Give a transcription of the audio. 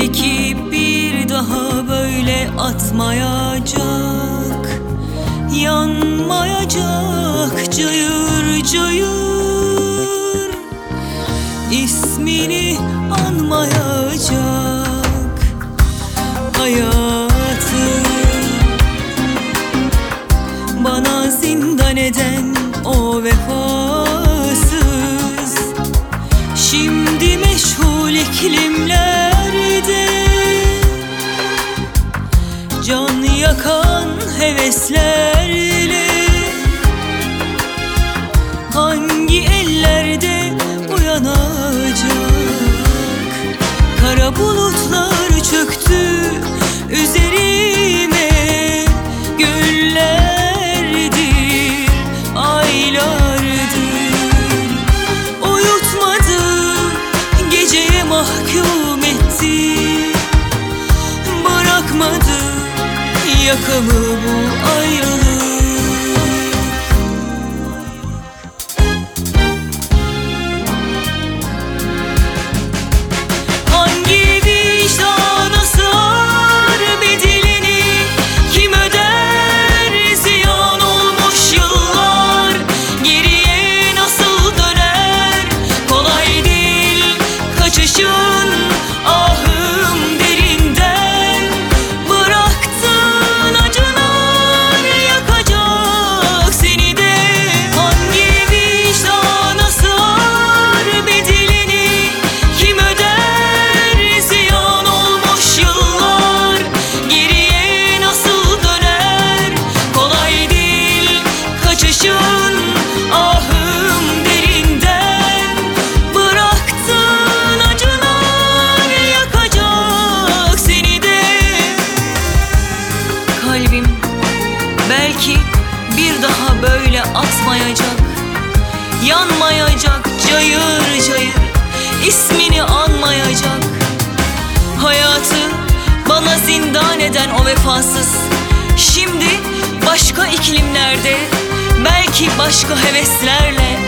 Belki bir daha böyle atmayacak. Yanmayacak cayır cayır. İsmini anmayacak Hayatı Bana zindan eden yakan heveslerle. Hangi ellerde uyanacak Kara bulutlar çöktü üzerime. Günlerdir, aylardır. Uyutmadı, geceye mahkum etti yakamı bu ayrılık Kalbim. Belki bir daha böyle atmayacak Yanmayacak cayır cayır ismini anmayacak. Hayatı bana zindan eden o vefasız. Şimdi başka iklimlerde Belki başka heveslerle